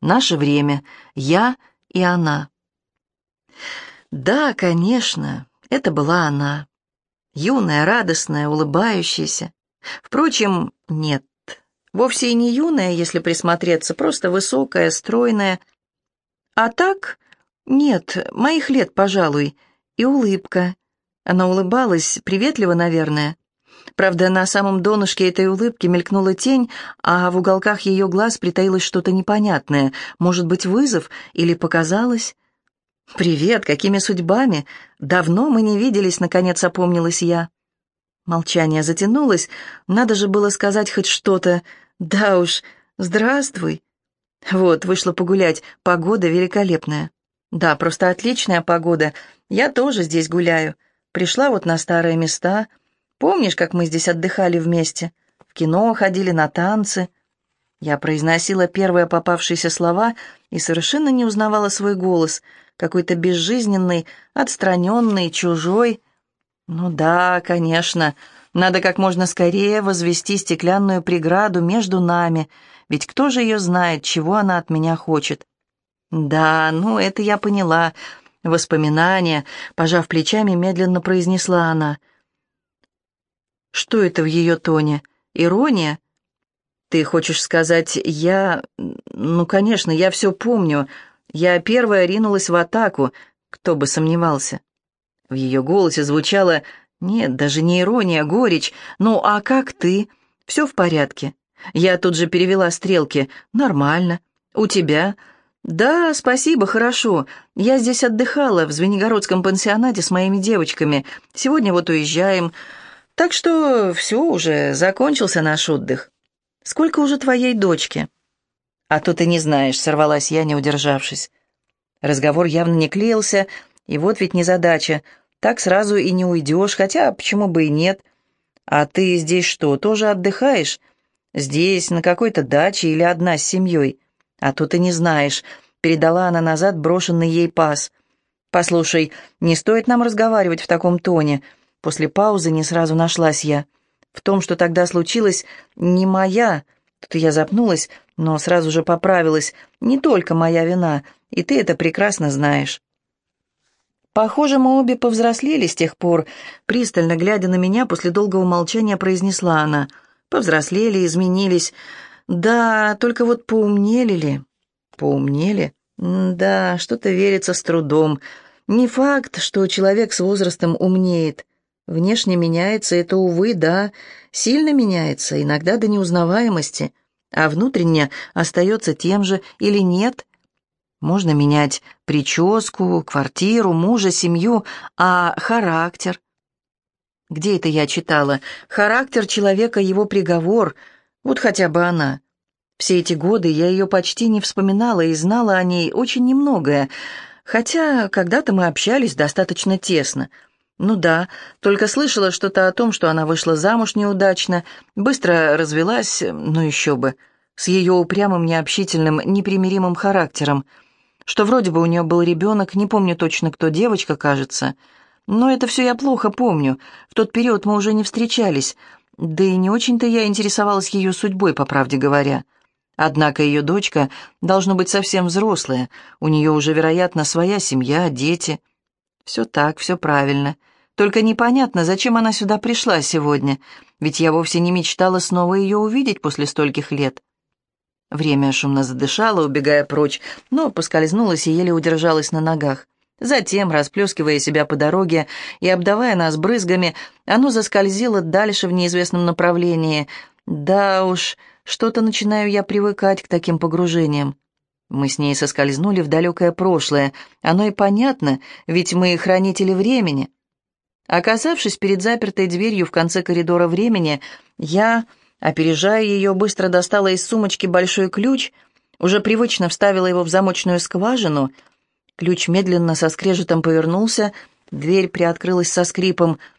Наше время. Я и она. Да, конечно, это была она. Юная, радостная, улыбающаяся. Впрочем, нет, вовсе и не юная, если присмотреться, просто высокая, стройная. А так, нет, моих лет, пожалуй, и улыбка. Она улыбалась, приветливо, наверное. Правда, на самом донышке этой улыбки мелькнула тень, а в уголках ее глаз притаилось что-то непонятное. Может быть, вызов или показалось? «Привет, какими судьбами? Давно мы не виделись», — наконец опомнилась я. Молчание затянулось, надо же было сказать хоть что-то. «Да уж, здравствуй». Вот, вышла погулять, погода великолепная. Да, просто отличная погода. Я тоже здесь гуляю. Пришла вот на старые места. Помнишь, как мы здесь отдыхали вместе? В кино ходили, на танцы. Я произносила первые попавшиеся слова и совершенно не узнавала свой голос — какой-то безжизненный, отстраненный, чужой. Ну да, конечно, надо как можно скорее возвести стеклянную преграду между нами, ведь кто же ее знает, чего она от меня хочет? Да, ну это я поняла. Воспоминания, пожав плечами, медленно произнесла она. Что это в ее тоне? Ирония? Ты хочешь сказать, я... Ну, конечно, я все помню, я первая ринулась в атаку, кто бы сомневался. В ее голосе звучало «Нет, даже не ирония, горечь. Ну, а как ты? Все в порядке?» Я тут же перевела стрелки. «Нормально. У тебя?» «Да, спасибо, хорошо. Я здесь отдыхала, в Звенигородском пансионате с моими девочками. Сегодня вот уезжаем. Так что все уже, закончился наш отдых. Сколько уже твоей дочке?» «А то ты не знаешь», — сорвалась я, не удержавшись. Разговор явно не клеился, и вот ведь незадача. Так сразу и не уйдешь, хотя почему бы и нет. А ты здесь что, тоже отдыхаешь? Здесь, на какой-то даче или одна с семьей? А то ты не знаешь. Передала она назад брошенный ей пас. «Послушай, не стоит нам разговаривать в таком тоне». После паузы не сразу нашлась я. В том, что тогда случилось, не моя, Тут я запнулась, но сразу же поправилась. Не только моя вина, и ты это прекрасно знаешь. Похоже, мы обе повзрослели с тех пор. Пристально глядя на меня, после долгого молчания произнесла она. Повзрослели, изменились. Да, только вот поумнели ли? Поумнели? Да, что-то верится с трудом. Не факт, что человек с возрастом умнеет. Внешне меняется, это, увы, да, сильно меняется, иногда до неузнаваемости, а внутренне остается тем же или нет. Можно менять прическу, квартиру, мужа, семью, а характер? Где это я читала? Характер человека — его приговор, вот хотя бы она. Все эти годы я ее почти не вспоминала и знала о ней очень немногое, хотя когда-то мы общались достаточно тесно — ну да, только слышала что-то о том, что она вышла замуж неудачно, быстро развелась, ну еще бы, с ее упрямым, необщительным, непримиримым характером, что вроде бы у нее был ребенок, не помню точно кто, девочка, кажется. Но это все я плохо помню, в тот период мы уже не встречались, да и не очень-то я интересовалась ее судьбой, по правде говоря. Однако ее дочка должно быть совсем взрослая, у нее уже, вероятно, своя семья, дети — все так, все правильно. Только непонятно, зачем она сюда пришла сегодня, ведь я вовсе не мечтала снова ее увидеть после стольких лет. Время шумно задышало, убегая прочь, но поскользнулась и еле удержалась на ногах. Затем, расплескивая себя по дороге и обдавая нас брызгами, оно заскользило дальше в неизвестном направлении. Да уж, что-то начинаю я привыкать к таким погружениям. Мы с ней соскользнули в далекое прошлое. Оно и понятно, ведь мы хранители времени. Оказавшись перед запертой дверью в конце коридора времени, я, опережая ее, быстро достала из сумочки большой ключ, уже привычно вставила его в замочную скважину. Ключ медленно со скрежетом повернулся, дверь приоткрылась со скрипом —